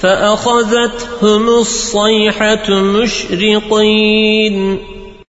فأخذتهم الصيحة مشرقين.